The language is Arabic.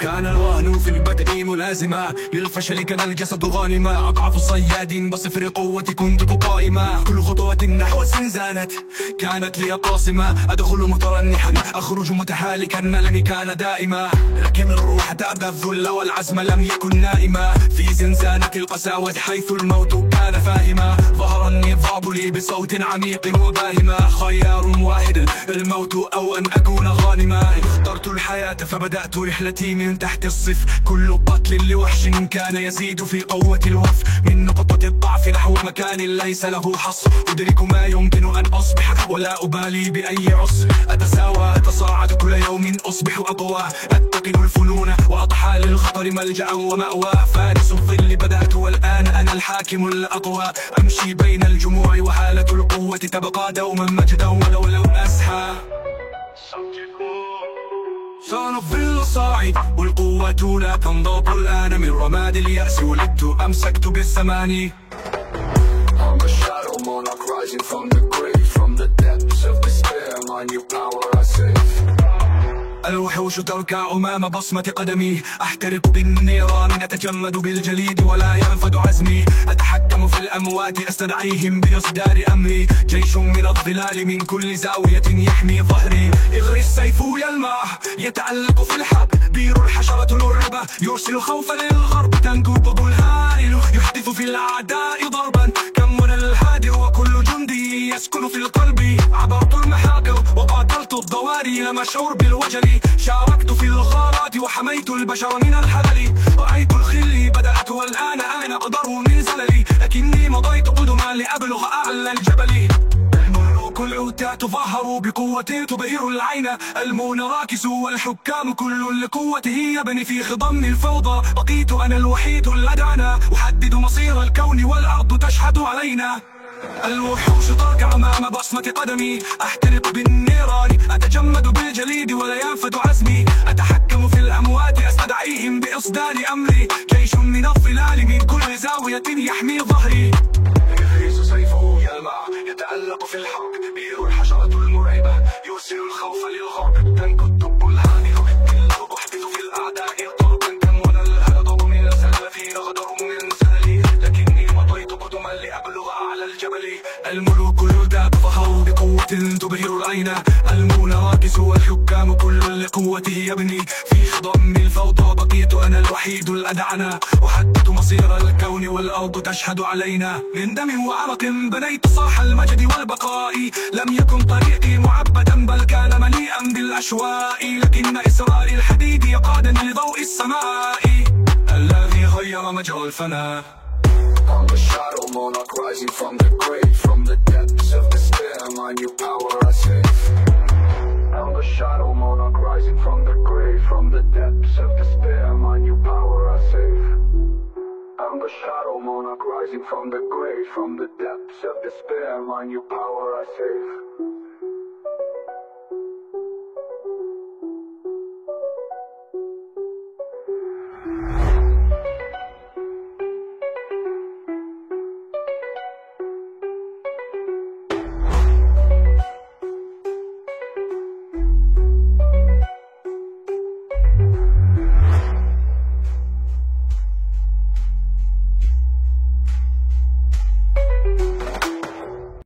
كان الوهن في البدء ملازما. للفشل كان الجسد غانما. أضعف الصياد بصفر قوتي كنت قائما. كل خطوة نحو الزنزانة كانت لي قاصمة. أدخل مترنحا. أخرج متهالكا ملني كان دائما. لكن الروح تأبى الذل والعزم لم يكن نائما. في زنزانة القساوة حيث الموت كان فاهما ظهر النضاب لي بصوت عميق وباهما خيار واحد الموت أو أن أكون غانما اخترت الحياة فبدأت رحلتي من تحت الصف كل قتل لوحش كان يزيد في قوة الوف. من نقطة الضعف نحو مكان ليس له حصر. أدرك ما يمكن أصبح ولا أبالي بأي عسر أتساوى أتصاعد كل يوم أصبح أقوى. أتقن الفنون وأضحى للخطر ملجأ ومأوى. فارس الظل بدأت والآن أنا الحاكم الأقوى. أمشي بين الجموع وحالة القوة. تبقى دوما مجدا ولو لو أسحى. سنظل الصاعد والقوة لا تنضب الآن من رماد اليأس. ولدت أمسكت بالثماني. Monarch rising from the grave From the depths of despair my new power I save. الوحوش تركع أمام بصمة قدمي. أحترق بالنيران أتجمد بالجليد ولا ينفد عزمي. أتحكم في الأموات أستدعيهم بإصدار أمري. جيش من الظلال من كل زاوية يحمي ظهري. إغري السيف يلمع يتعلق في الحرب بير الحشرة الرعبة يرسل خوفا للغرب. تنكب الهائل يحدث في الأعداء ضربا. يسكن في القلب. عبرت المحاقر وقاتلت الضواري لم أشعر بالوجل. شاركت في الغارات وحميت البشر من الحلل. رأيت الخل بدأت والآن أنا أقدر من زللي. لكني مضيت قدما لأبلغ أعلى الجبل. العتاة تظاهروا بقوة تبهر العين. المون راكس والحكام كل لقوته يبني في خضم الفوضى. بقيت أنا الوحيد الأدعنى أحدد مصير الكون والأرض تشهد علينا. الوحوش تركع أمام بصمة قدمي. أحترق بالنيران أتجمد بالجليد ولا ينفد عزمي. أتحكم في الأموات أستدعيهم بإصدار أمري. جيش من الظلال من كل زاوية يحمي ظهري. يغرس سيفه يلمع يتألق في الحرب. بير الحشرة المرعبة يرسل الخوف للغرب. تنكو تبهر العين. المون راكس والحكام كل لقوته يبني. في خضم الفوضى بقيت أنا الوحيد الأدعنى أحدد مصير الكون والأرض تشهد علينا. من دم وعرق بنيت صاح المجد والبقاء. لم يكن طريقي معبدا بل كان مليئا بالأشواء. لكن إسرار الحديد يقادني لضوء السماء. الذي غير مجرى الفناء. I'm a shadow monarch rising from the grave From the depths of despair From the depths of despair my new power I save. I'm the shadow monarch rising from the grave From the depths of despair my new power I save